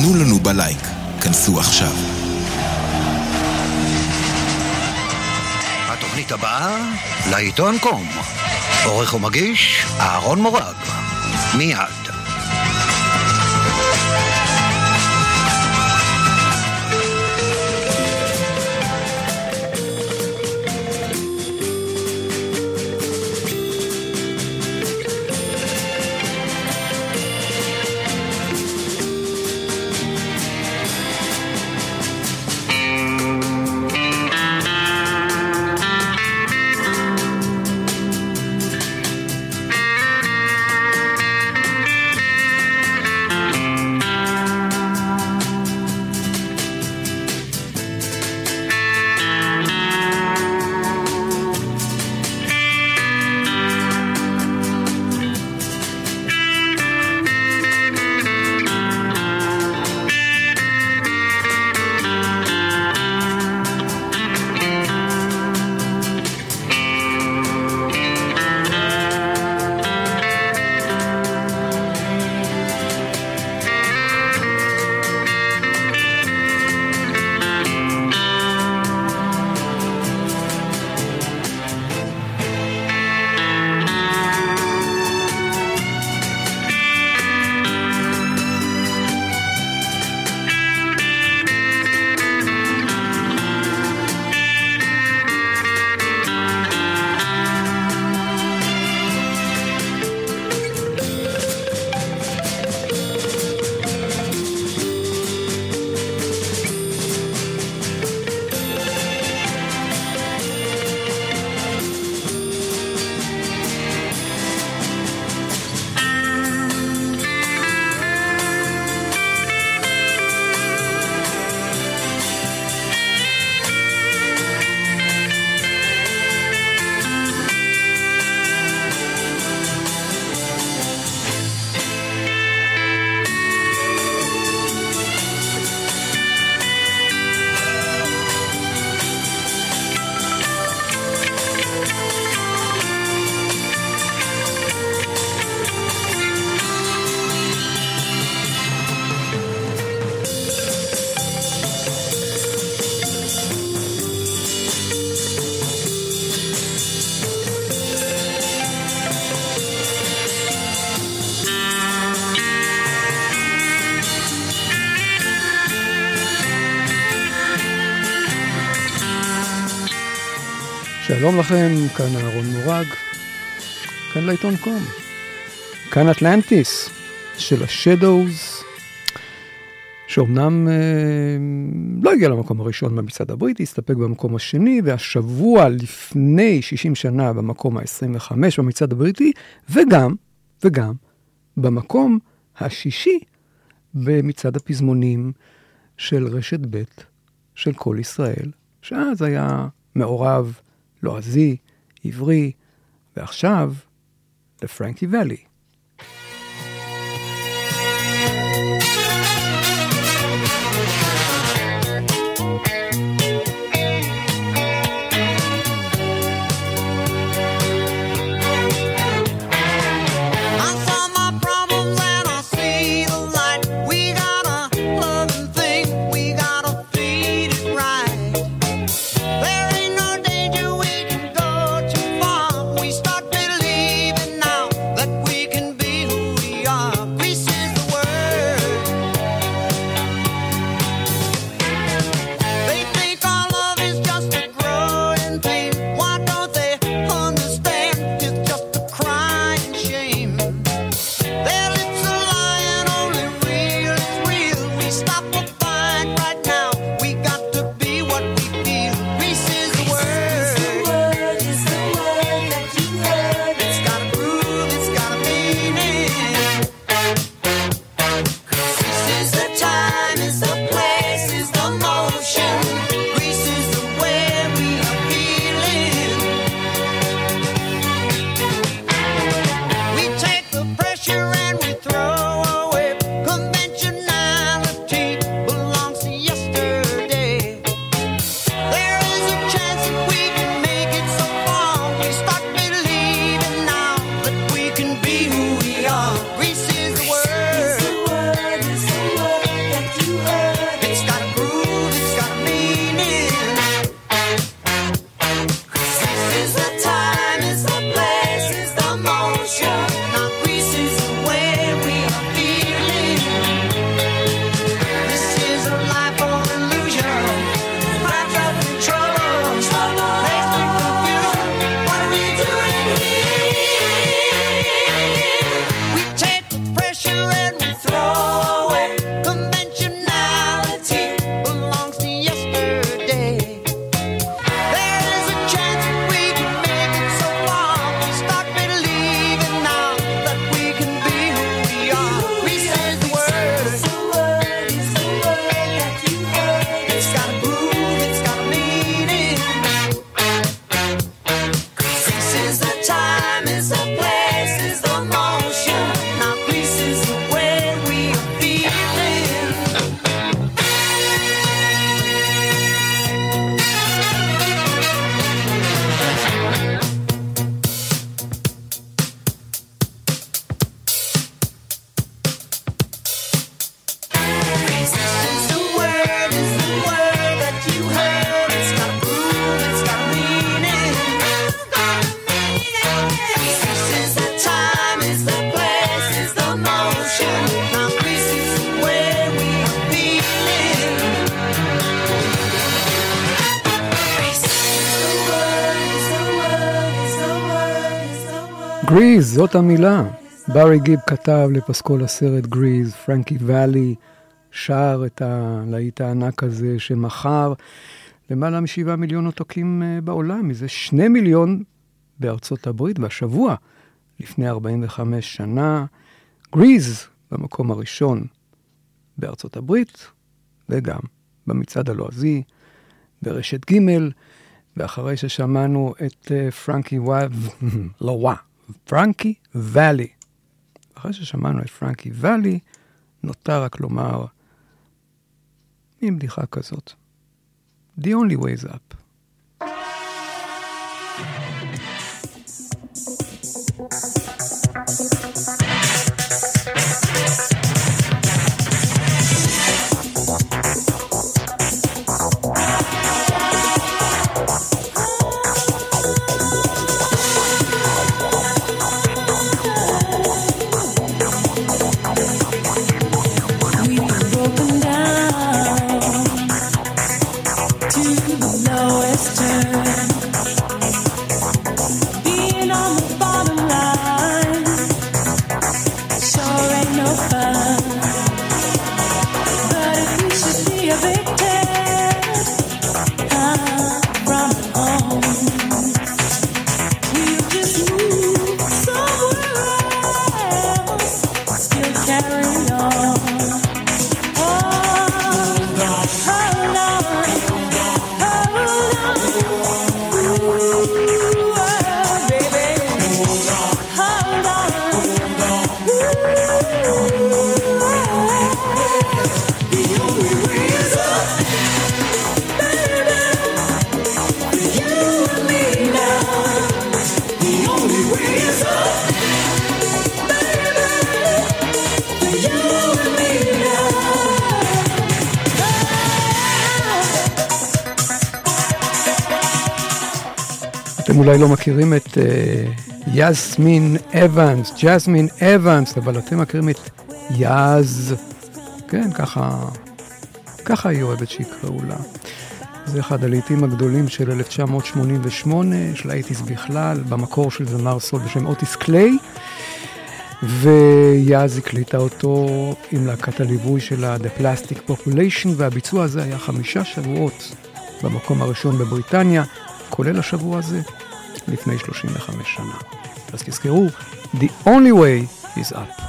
תנו לנו בלייק. כנסו עכשיו. התוכנית הבאה, לעיתון קום. עורך ומגיש, אהרון מורג. מיד. שלום לכם, כאן אהרון מורג, כאן לעיתון קום, כאן אטלנטיס של השדוז, שאומנם אה, לא הגיע למקום הראשון במצעד הבריטי, הסתפק במקום השני, והשבוע לפני 60 שנה במקום ה-25 במצעד הבריטי, וגם, וגם, במקום השישי במצעד הפזמונים של רשת ב' של כל ישראל, שאז היה מעורב לועזי, עברי, ועכשיו לפרנקי ואלי. גריז, זאת המילה. ברי גיב כתב לפסקול הסרט גריז, פרנקי ואלי שר את הלהיט הענק הזה שמכר למעלה משבעה מיליון עותקים אה, בעולם, מזה שני מיליון בארצות הברית, והשבוע, לפני 45 שנה, גריז במקום הראשון בארצות הברית, וגם במצעד הלועזי, ברשת ג', ואחרי ששמענו את uh, פרנקי וואב, לא ווא, פרנקי ואלי. אחרי ששמענו את פרנקי ואלי, נותר רק לומר מין בדיחה כזאת. The only way is up. אולי לא מכירים את אה, יסמין אוונס, ג'סמין אוונס, אבל אתם מכירים את יאז, כן, ככה, ככה היא אוהבת שיקראו לה. זה אחד הלהיטים הגדולים של 1988, של האייטיז בכלל, במקור של זמר סול בשם אוטיס קליי, ויאז הקליטה אותו עם להקת הליווי שלה, The Plastic Population, והביצוע הזה היה חמישה שבועות במקום הראשון בבריטניה, כולל השבוע הזה. לפני 35 שנה. אז תזכרו, The only way is up.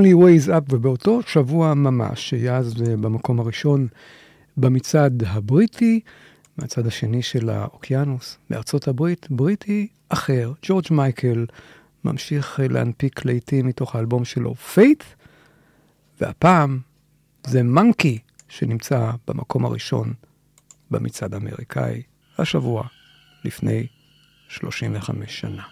Only way is up, ובאותו שבוע ממש, שיאז במקום הראשון במצעד הבריטי, מהצד השני של האוקיינוס, בארצות הברית, בריטי אחר, ג'ורג' מייקל, ממשיך להנפיק להיטים מתוך האלבום שלו, Faith, והפעם זה Monkey שנמצא במקום הראשון במצעד האמריקאי, השבוע לפני 35 שנה.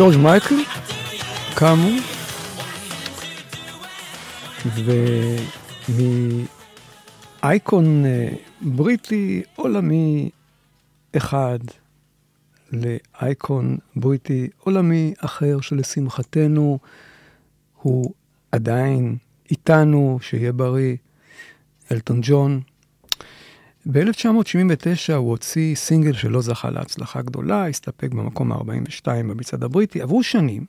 ג'ורג' מייקל, כאמור, ומאייקון אה, בריטי עולמי אחד לאייקון בריטי עולמי אחר, שלשמחתנו הוא עדיין איתנו, שיהיה בריא, אלטון ג'ון. ב-1979 הוא הוציא סינגל שלא זכה להצלחה גדולה, הסתפק במקום ה-42 במצעד הבריטי. עברו שנים,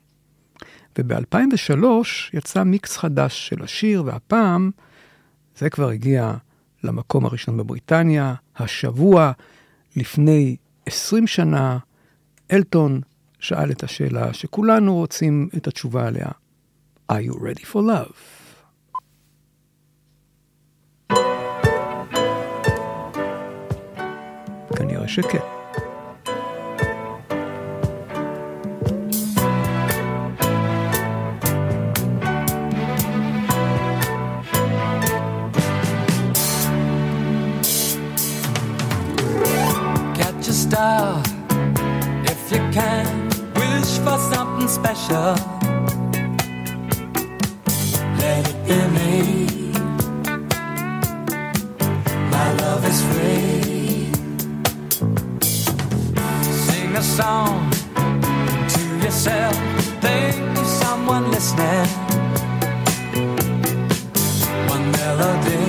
וב-2003 יצא מיקס חדש של השיר, והפעם זה כבר הגיע למקום הראשון בבריטניה. השבוע, לפני 20 שנה, אלטון שאל את השאלה שכולנו רוצים את התשובה עליה. are you ready for love? Something special. Let it be me. My love is free. A song to yourself. Think of someone listening. One melody.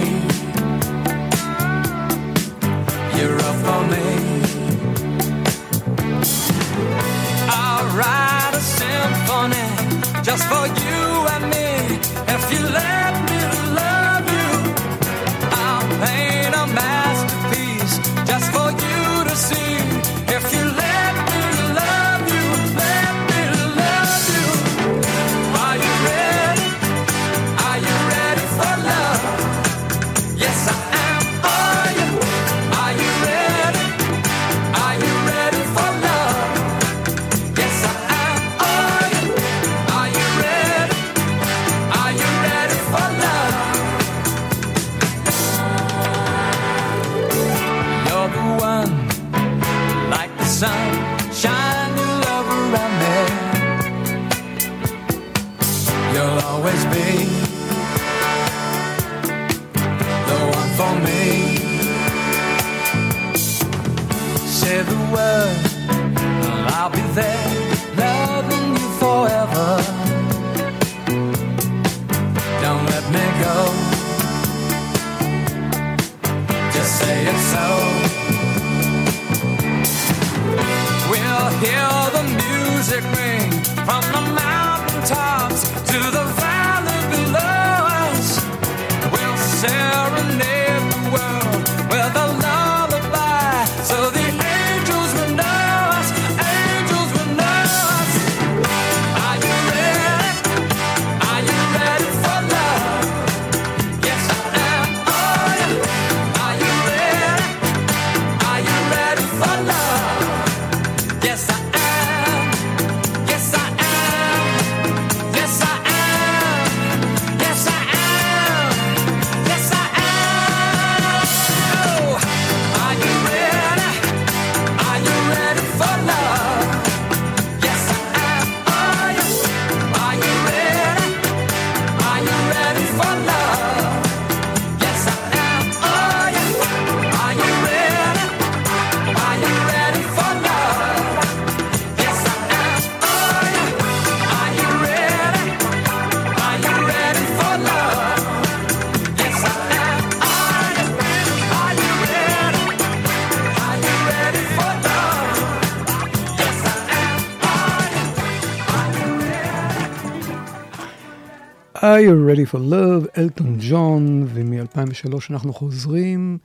Are you ready for love? אלטון ג'ון, ומ-2003 אנחנו חוזרים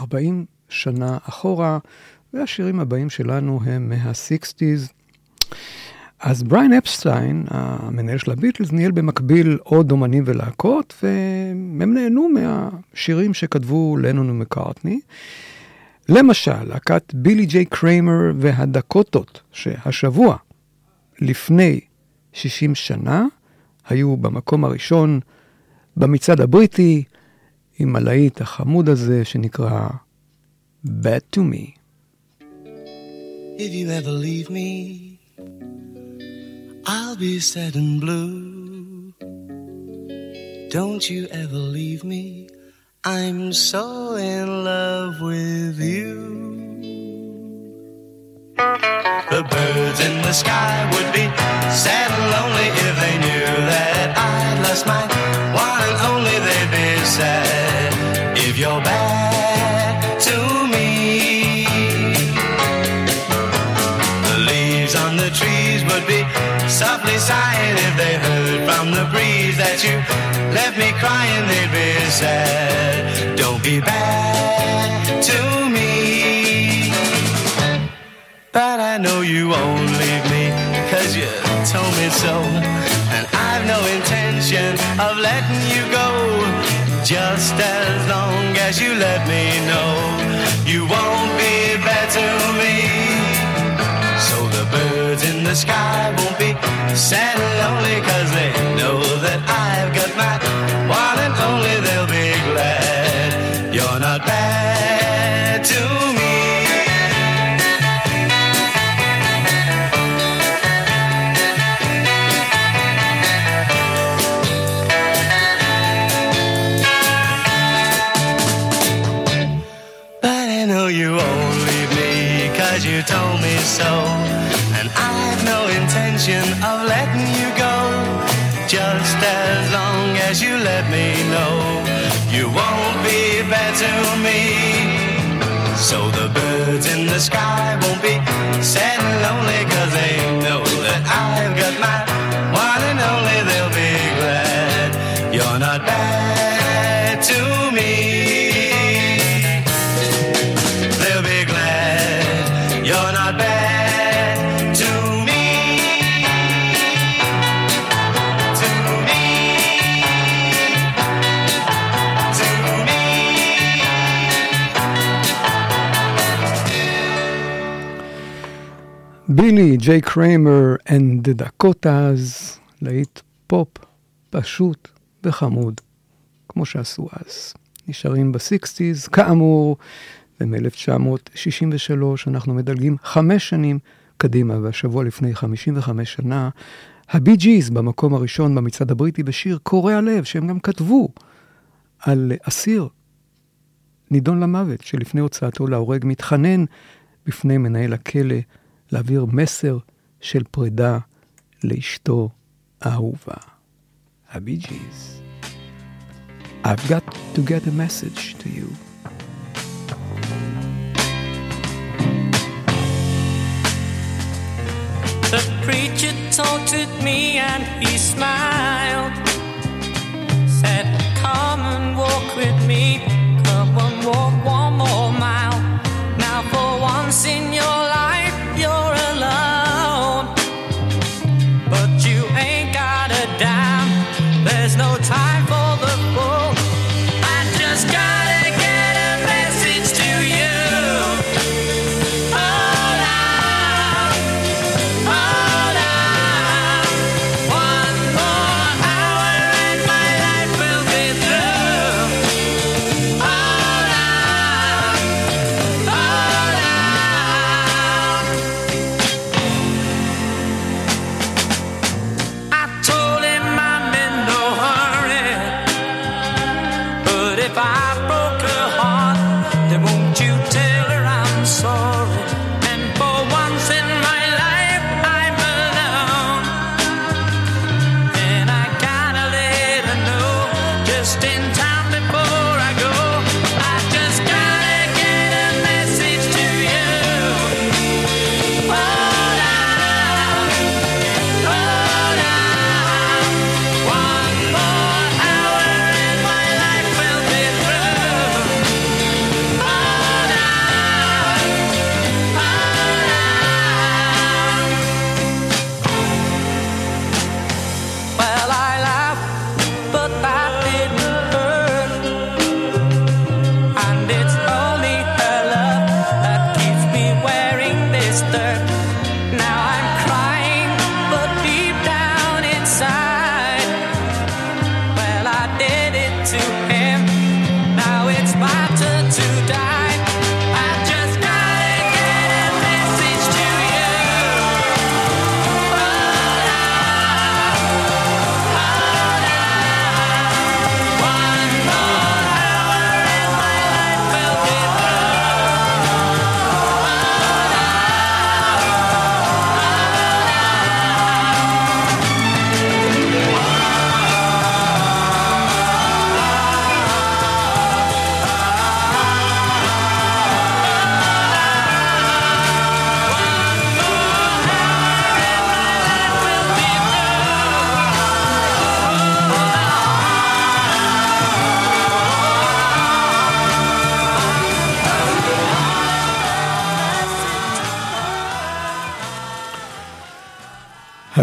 40 שנה אחורה, והשירים הבאים שלנו הם מה-60's. אז בריין אפסטיין, המנהל של הביטלס, ניהל במקביל עוד אומנים ולהקות, והם נהנו מהשירים שכתבו לנון ומקארטני. למשל, להקת בילי ג'יי קריימר והדקוטות, שהשבוע, לפני 60 שנה, היו במקום הראשון במצעד הבריטי, עם הלהיט החמוד הזה שנקרא Bad to Me. If you ever leave me, I'll be sad and blue. Don't you ever leave me, I'm so in love with you. Birds in the sky would be sad and lonely if they knew that I'd lost my one and only. They'd be sad if you're bad to me. The leaves on the trees would be softly sighing if they heard from the breeze that you left me crying. They'd be sad. Don't be bad to me. I know you won't leave me, cause you told me so. And I've no intention of letting you go. Just as long as you let me know you won't be bad to me. So the birds in the sky won't be sad and lonely, cause they the sky won't be. Sad and lonely ג'יי קריימר and the Dakotas, להיט פופ פשוט וחמוד, כמו שעשו אז. נשארים בסיקסטיז, כאמור, ומ-1963 אנחנו מדלגים חמש שנים קדימה, והשבוע לפני 55 שנה, הבי ג'יז במקום הראשון במצעד הבריטי בשיר קורע לב, שהם גם כתבו על אסיר נידון למוות, שלפני הוצאתו להורג מתחנן בפני מנהל הכלא להעביר מסר של פרידה לאשתו האהובה. הבי ג'יז. I've got to get a message to you. The preacher taunted me and he smiled. Said, Come and walk with me. Come and walk one more mile. Now, for once in your life,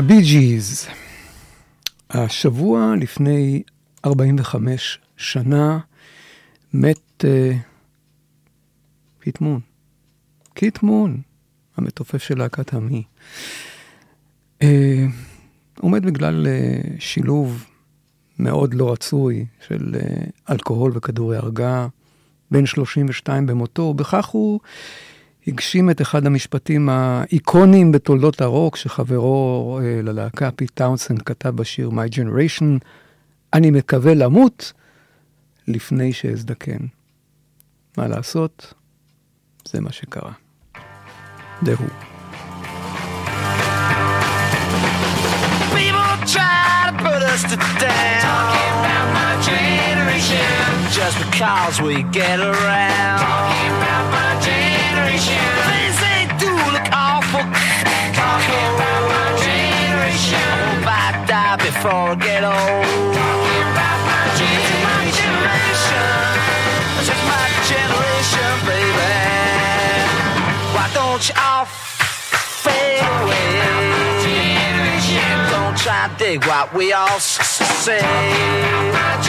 הבי ג'יז. השבוע לפני 45 שנה מת אה, קית' מון. קית' מון, המתופף של להקת המי. אה, הוא מת בגלל אה, שילוב מאוד לא רצוי של אה, אלכוהול וכדורי הרגעה, בן 32 במותו, ובכך הוא הגשים את אחד המשפטים האיקוניים בתולדות הרוק, שחברו אה, ללהקה פיט טאונסנד כתב בשיר My Generation, אני מקווה למות לפני שאזדקן. מה לעשות? זה מה שקרה. זה הוא. Just because we get around. Talking about my before I get old. Talking about my generation. This is my generation, baby. Why don't you all fade away? Don't try to dig what we all say. I'm not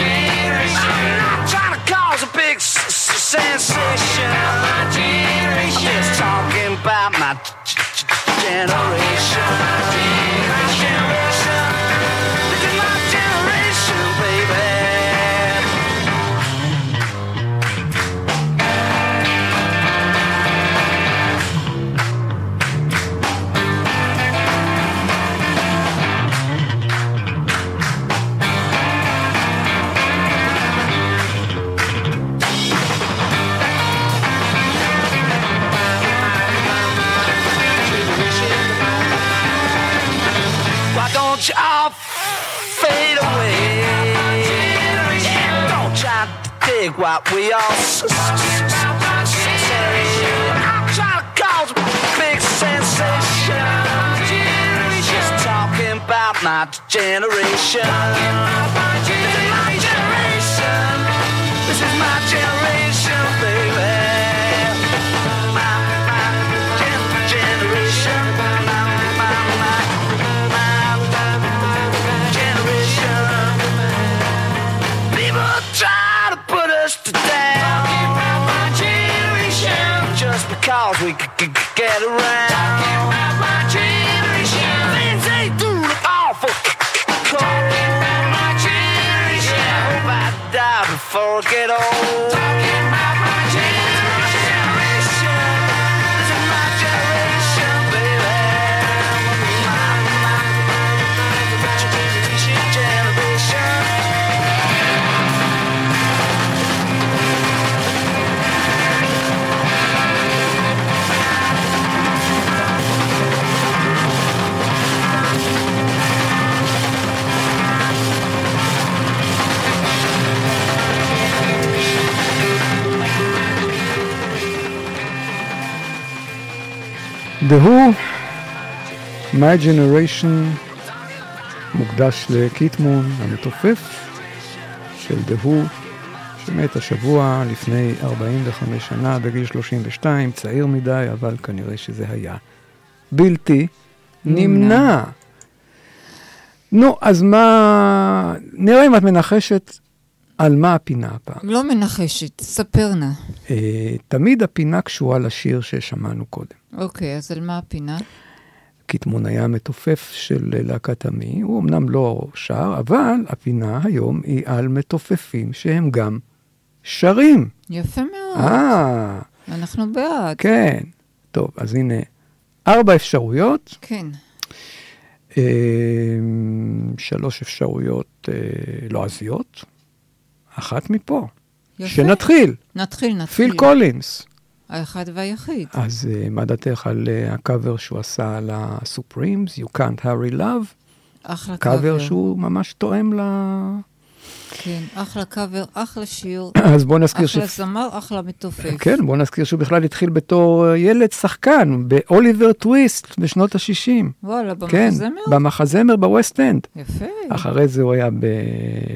trying to cause a big sensation my generation. that we all talking big sensation. Just talking about my generation. we could get around. The Who, My Generation, מוקדש לקיטמון המתופף של The Who, שמת השבוע לפני 45 שנה בגיל 32, צעיר מדי, אבל כנראה שזה היה בלתי נמנע. נו, אז מה... נראה אם את מנחשת על מה הפינה הפעם. לא מנחשת, ספר נא. אה, תמיד הפינה קשורה לשיר ששמענו קודם. אוקיי, אז על מה הפינה? קיטמון היה מתופף של להקת עמי, הוא אמנם לא שר, אבל הפינה היום היא על מתופפים שהם גם שרים. יפה מאוד. אה, אנחנו בעד. כן. טוב, אז הנה, ארבע אפשרויות, כן. אה, שלוש אפשרויות אה, לועזיות, אחת מפה. יפה. שנתחיל, נתחיל, נתחיל. פיל קולינס. האחד והיחיד. אז אה, מה דעתך על אה, הקאבר שהוא עשה על הסופרימס, You Can't Hurry Love? אחלה קאבר קאבר. שהוא ממש תואם ל... כן, אחלה קאבר, אחלה שיר. אז בוא נזכיר ש... אחלה זמר, אחלה מתופף. כן, בוא נזכיר שהוא בכלל התחיל בתור אה, ילד שחקן באוליבר טוויסט בשנות ה-60. וואלה, כן, במחזמר? במחזמר בווסט אנד. יפה. אחרי זה הוא היה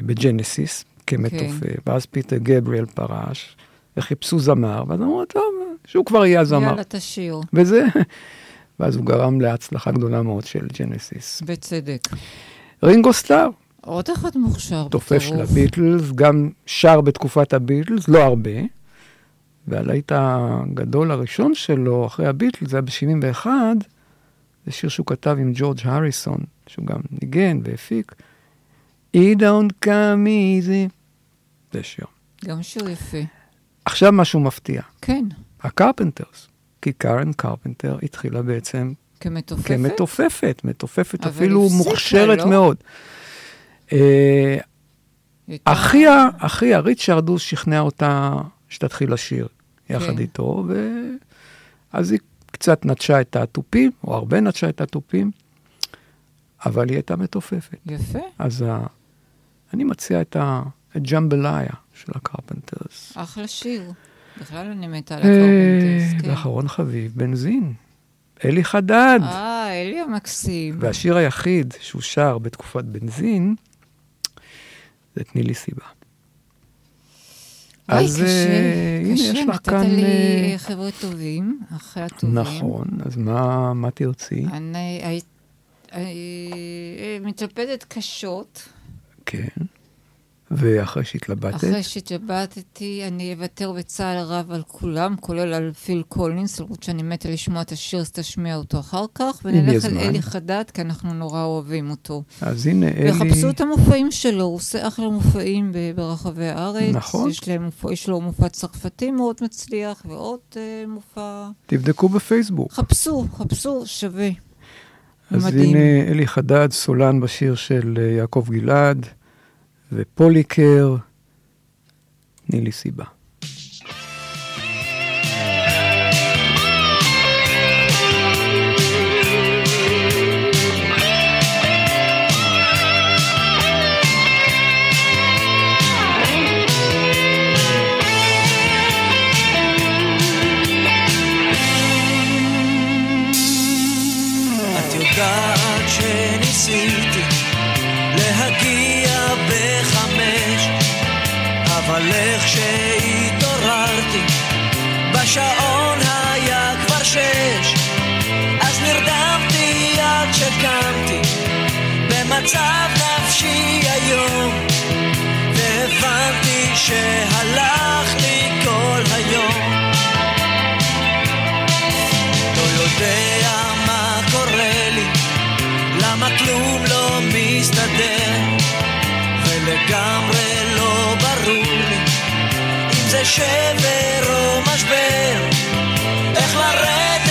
בג'נסיס כמתופף, ואז פיטר גבריאל פרש, וחיפשו זמר, ואז אמרו, טוב, שהוא כבר יהיה הזמר. יאללה, תשאיר. וזה, ואז הוא גרם להצלחה גדולה מאוד של ג'נסיס. בצדק. רינגו סטאר, עוד אחד מוכשר מתופף של. הביטלס, גם שר בתקופת הביטלס, לא הרבה. והלהיט הגדול הראשון שלו, אחרי הביטלס, זה היה ב-71, זה שיר שהוא כתב עם ג'ורג' הריסון, שהוא גם ניגן והפיק. He don't come easy. זה שיר. גם שיר יפה. עכשיו משהו מפתיע, כן, הקרפנטרס. כי קארן קרפנטר התחילה בעצם כמתופפת. כמתופפת, מתופפת אפילו מוכשרת לא? מאוד. אה, הייתה- אחיה, אחיה, ריצ'רדוס שכנע אותה שתתחיל לשיר יחד כן. איתו, ואז היא קצת נטשה את התופים, או הרבה נטשה את התופים, אבל היא הייתה מתופפת. יפה. אז אני מציע את, ה, את ג'מבליה של הקרפנטרס. אחלה שיר. בכלל אני מתה על אה, הקרפנטרס, כן. ואחרון חביב, בנזין. אלי חדד. אה, אלי המקסים. והשיר היחיד שהוא שר בתקופת בנזין, זה תני לי סיבה. אז, קשה, אה, הנה, קשה, יש לך נתת כאן, לי אה, חבר'ה טובים, אחרי הטובים. נכון, אז מה, מה תרצי? אני הי- אה, מתלבטת קשות. כן. ואחרי שהתלבטת, אחרי שהתלבטתי, אני אוותר בצער רב על כולם, כולל על פיל קולינס, למרות שאני מתה לשמוע את השיר, אז תשמיע אותו אחר כך, ונלך על. אלי חדד, כי אנחנו נורא אוהבים אותו. אז הנה אלי, וחפשו את המופעים שלו, הוא עושה אחלה מופעים ברחבי הארץ. נכון. יש, להם מופע, יש לו מופע צרפתי מאוד מצליח, ועוד אה, מופע... תבדקו בפייסבוק. חפשו, חפשו, שווה. אז מדהים. הנה אלי חדד, סולן בשיר של אה, יעקב גלעד, ופוליקר, תני לי סיבה. במצב נפשי היום, והבנתי שהלך לי כל היום. לא יודע מה קורה לי, למה כלום לא מסתדר, ולגמרי לא ברור לי אם זה שבר או משבר, איך לרדת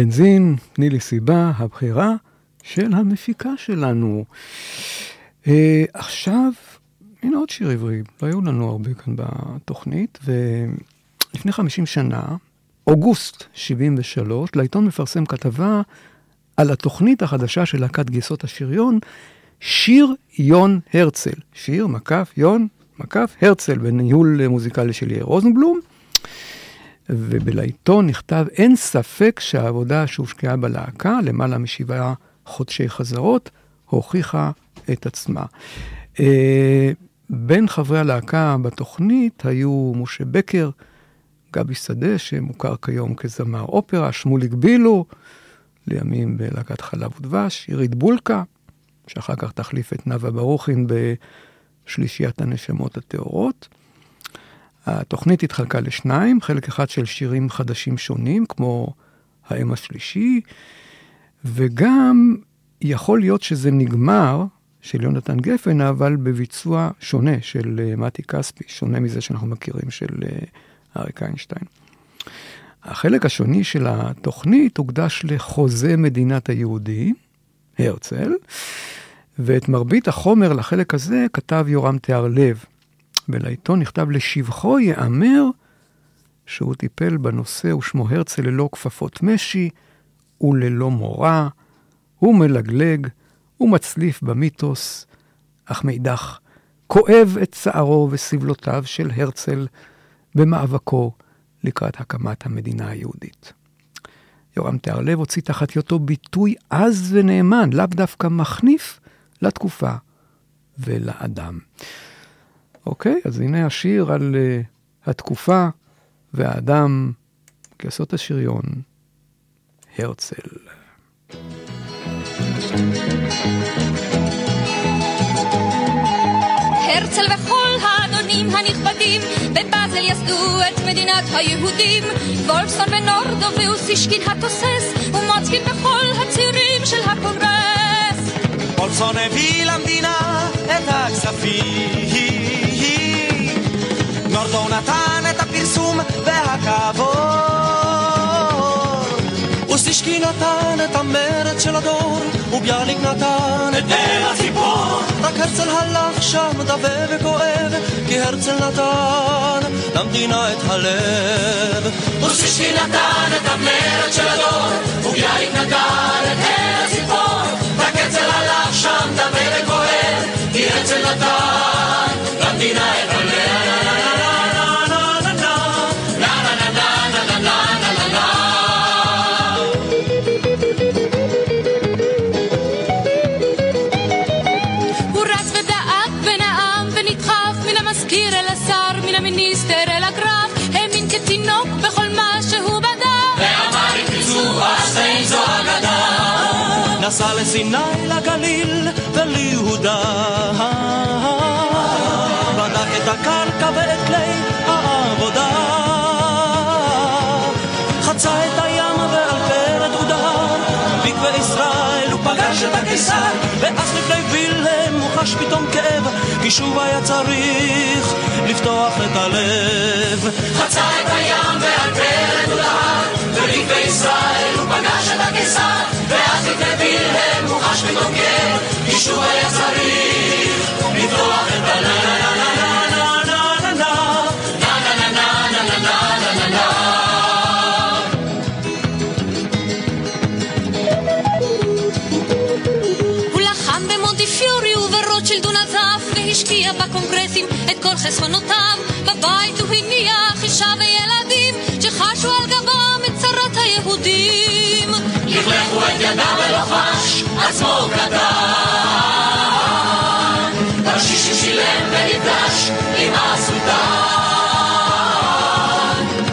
בנזין, תני לי סיבה, הבחירה של המפיקה שלנו. אה, עכשיו, הנה עוד שיר עברי, לא היו לנו הרבה כאן בתוכנית, ולפני 50 שנה, אוגוסט 73, לעיתון מפרסם כתבה על התוכנית החדשה של להקת גייסות השריון, שיר יון הרצל. שיר, מקף, יון, מקף, הרצל, בניהול מוזיקלי של יאיר רוזנבלום. ובלעיתון נכתב, אין ספק שהעבודה שהושקעה בלהקה, למעלה משבעה חודשי חזרות, הוכיחה את עצמה. אה, בין חברי הלהקה בתוכנית היו משה בקר, גבי שדה, שמוכר כיום כזמר אופרה, שמוליק בילו, לימים בלהקת חלב ודבש, עירית בולקה, שאחר כך תחליף את נאוה ברוכין שלישיית הנשמות הטהורות. התוכנית התחלקה לשניים, חלק אחד של שירים חדשים שונים, כמו האם השלישי, וגם יכול להיות שזה נגמר, של יונתן גפן, אבל בביצוע שונה של אה, מתי כספי, שונה מזה שאנחנו מכירים של אה, אריק איינשטיין. החלק השני של התוכנית הוקדש לחוזה מדינת היהודים, הרצל, ואת מרבית החומר לחלק הזה כתב יורם תיארלב, ולעיתון נכתב לשבחו ייאמר שהוא טיפל בנושא ושמו הרצל ללא כפפות משי וללא מורא, הוא מלגלג, הוא מצליף במיתוס, אך מאידך כואב את צערו וסבלותיו של הרצל במאבקו לקראת הקמת המדינה היהודית. יורם תיארלב הוציא תחת היותו ביטוי עז ונאמן, לאו דווקא מחניף לתקופה ולאדם. אוקיי, אז הנה השיר על uh, התקופה והאדם, גייסות השריון, הרצל. הרצל וכל האדונים הנכבדים בבאזל יסדו את מדינת היהודים. וולפסון ונורדו ואוסישקין התוסס ומוצקין בכל הצירים של הקונגרס. וולפסון הביא למדינה את הכספים נורדו נתן את הפרסום והכבוד. אוסישקי נתן את המרד של הדור וביאליק נתן את נר הציפור. רק הרצל הלך שם דווה וכואב כי הרצל נתן למדינה את הלב. אוסישקי נתן את המרד של הדור וביאליק נתן את נר הציפור. רק הרצל הלך שם דווה וכואב כי הרצל נתן למדינה את הלב נסע לסיני, לגליל וליהודה. בדק את הקרקע ואת כלי העבודה. חצה את הים ועל פרד הוא דהר, מקווה ישראל הוא פגש את הקיסר, ואז לפני וילהם הוא חש פתאום כאב, כי שוב היה צריך לפתוח את הלב. חצה את הים ועל פרד הוא דהר ובמקווה ישראל הוא פגש את הקיסר ואז לפני וילהם חסכונותיו בבית הוא הניח אישה וילדים שחשו על גבם את צרת היהודים. לכלכו את ידיו ולא חש עצמו קטן. תרשישים שילם ונפגש עם הסולטן.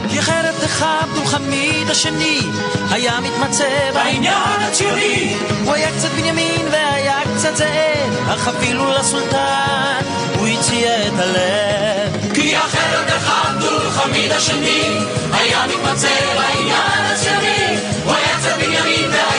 כי אחרת תכבדו חמיד השני היה מתמצא בעניין הציוני. הוא היה קצת בנימין והיה קצת זאב אך אפילו לסולטן הציע את הלב. כי אחרת תכבדו חמיד השני. היה מתמצא בעניין הציוני הוא היה קצת בנימין והיה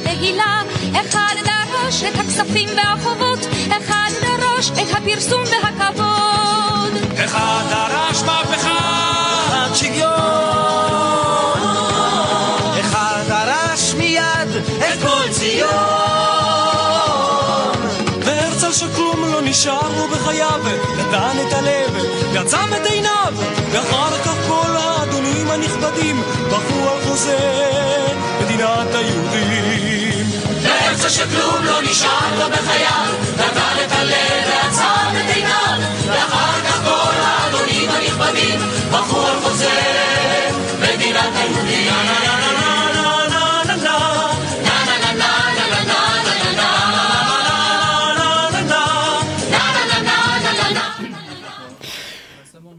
התהילה אחד דרש את הכספים והחובות אחד דרש את הפרסום והכבוד. אחד דרש מהפכת שוויון. אחד דרש מיד את כל ציון. והרצל שכלום לא נשאר לו בחייו נתן את הלב ועצם את עיניו ואחר כך כל האדונים הנכבדים בחרו על חוזה מדינת היהודים. באמצע שכלום לא נשאר לו בחייו, נתן את הלב ועצר את עיניו, ואחר כך כל האדונים הנכבדים ברחו על חוזה מדינת היהודים.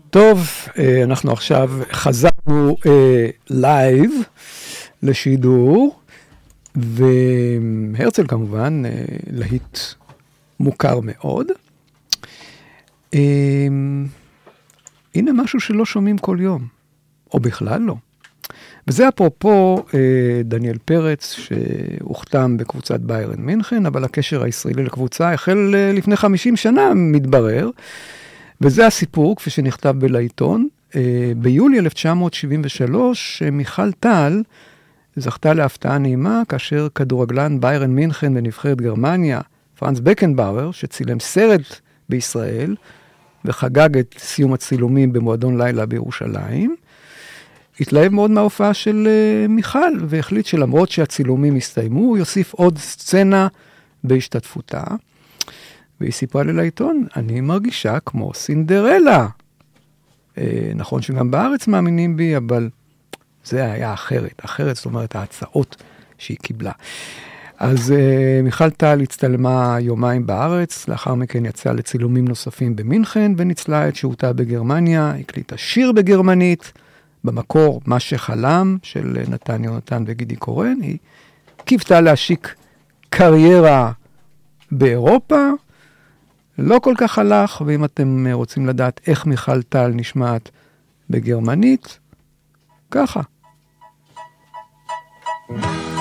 טוב, אנחנו עכשיו חזרנו לייב. אה, לשידור, והרצל כמובן אה, להיט מוכר מאוד. אה, הנה משהו שלא שומעים כל יום, או בכלל לא. וזה אפרופו אה, דניאל פרץ, שהוחתם בקבוצת ביירן מינכן, אבל הקשר הישראלי לקבוצה החל לפני 50 שנה, מתברר. וזה הסיפור, כפי שנכתב בלעיתון. ביולי 1973, אה, מיכל טל זכתה להפתעה נעימה, כאשר כדורגלן ביירן מינכן בנבחרת גרמניה, פרנס בקנבאואר, שצילם סרט בישראל, וחגג את סיום הצילומים במועדון לילה בירושלים, התלהב מאוד מההופעה של uh, מיכל, והחליט שלמרות שהצילומים הסתיימו, הוא יוסיף עוד סצנה בהשתתפותה. והיא סיפרה לי לעיתון, אני מרגישה כמו סינדרלה. Uh, נכון שגם בארץ מאמינים בי, אבל זה היה אחרת. אחרת, זאת אומרת, ההצעות שהיא קיבלה. אז uh, מיכל טל הצטלמה יומיים בארץ, לאחר מכן יצאה לצילומים נוספים במינכן וניצלה את שהותה בגרמניה, הקליטה שיר בגרמנית. במקור מה שחלם של נתן יונתן וגידי קורן, היא קיוותה להשיק קריירה באירופה, לא כל כך הלך, ואם אתם רוצים לדעת איך מיכל טל נשמעת בגרמנית, ככה. thank you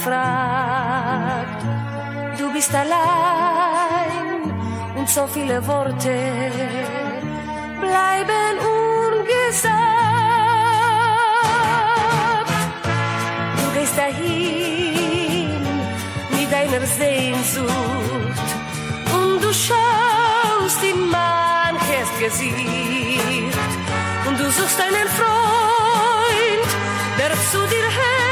gefragt? Du bist allein und so viele Worte bleiben ungesagt. Du gehst dahin mit deiner Sehnsucht und du schaust in manches Gesicht und du suchst einen Freund, der zu dir hält,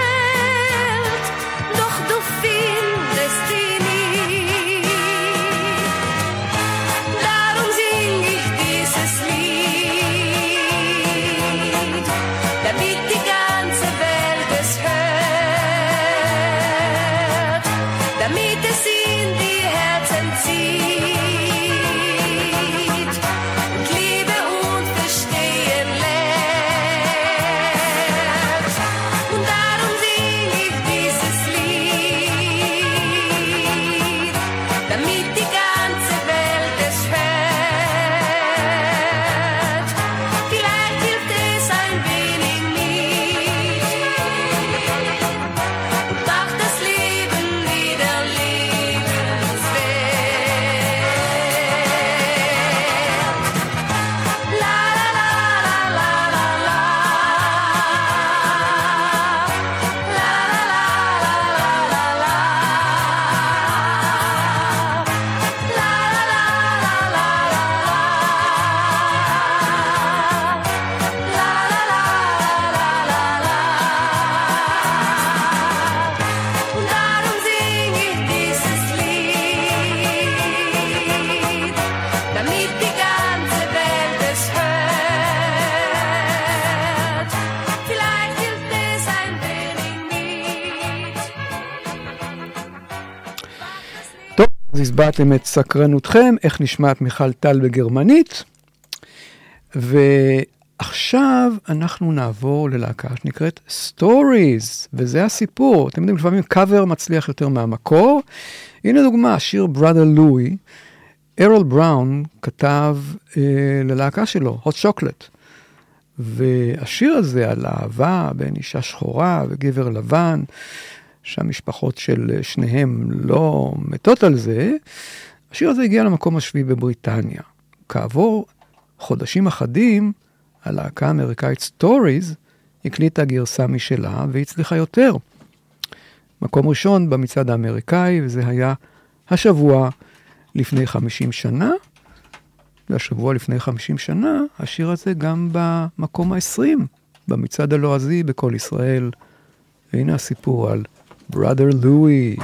אז הסברתם את סקרנותכם, איך נשמעת מיכל טל בגרמנית, ועכשיו אנחנו נעבור ללהקה שנקראת Stories, וזה הסיפור. אתם יודעים, לפעמים קאבר מצליח יותר מהמקור. הנה דוגמה, השיר Brother Louie, ארול בראון כתב אה, ללהקה שלו, hot chocolate. והשיר הזה על אהבה בין אישה שחורה וגבר לבן, שהמשפחות של שניהם לא מתות על זה, השיר הזה הגיע למקום השביעי בבריטניה. כעבור חודשים אחדים, הלהקה האמריקאית סטוריז הקליטה גרסה משלה והצליחה יותר. מקום ראשון במצעד האמריקאי, וזה היה השבוע לפני 50 שנה, והשבוע לפני 50 שנה, השיר הזה גם במקום ה-20, במצעד הלועזי בכל ישראל. והנה הסיפור על Brother Louis.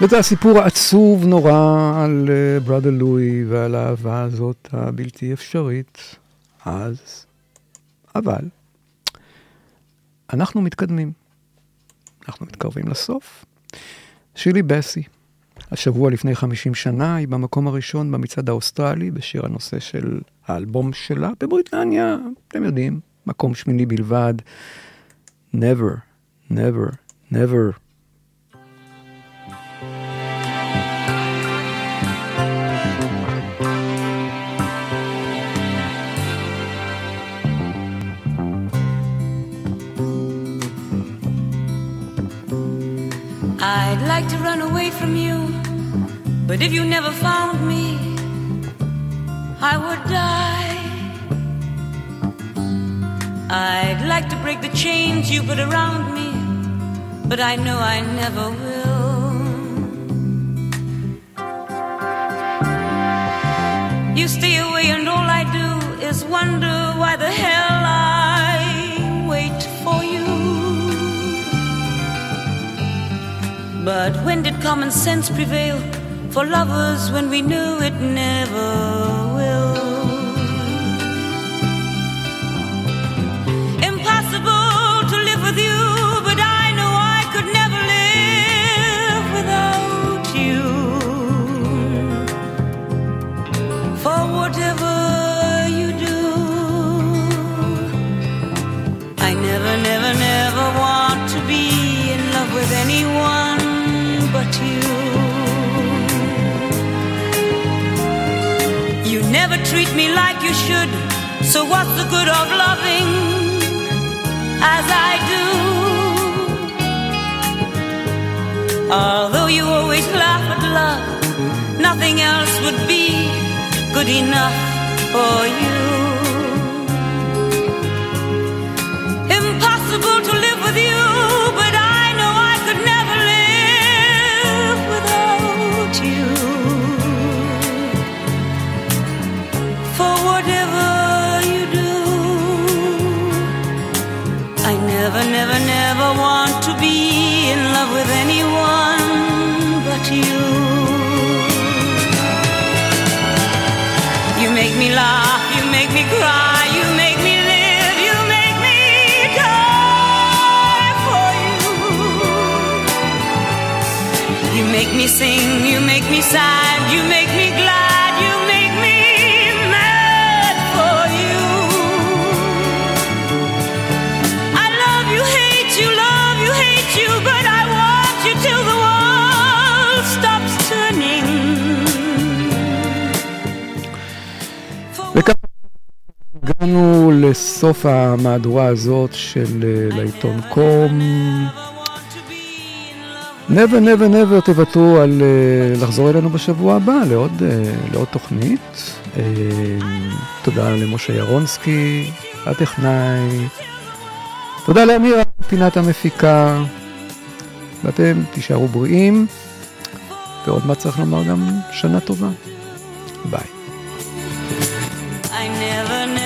וזה הסיפור העצוב נורא על Brother Louie ועל האהבה הזאת הבלתי אפשרית אז. אבל אנחנו מתקדמים. אנחנו מתקרבים לסוף. שירלי בסי, השבוע לפני 50 שנה, היא במקום הראשון במצעד האוסטרלי בשיר הנושא של האלבום שלה בבריטניה, אתם יודעים, מקום שמיני בלבד. never, never, never. Like to run away from you, but if you never found me, I would die. I'd like to break the chains you put around me, but I know I never will. You stay away, and all I do is wonder why the hell But when did common sense prevail for lovers when we knew it never will? Should, so what's the good of loving as I do? Although you always laugh at love, nothing else would be good enough for you. Impossible to live with you, but I know I could never live without you. Whatever you do, I never, never, never want to be in love with anyone but you. You make me laugh, you make me cry, you make me live, you make me die for you. You make me sing, you make me sad, you make me glad, הגענו לסוף המהדורה הזאת של אה, לעיתון קום. never never never תוותרו על אה, לחזור אלינו בשבוע הבא לעוד, אה, לעוד תוכנית. אה, תודה למשה ירונסקי, הטכנאי. תודה לאמירה, פינת המפיקה. ואתם תישארו בריאים, ועוד מה צריך לומר גם שנה טובה. ביי. I never, never,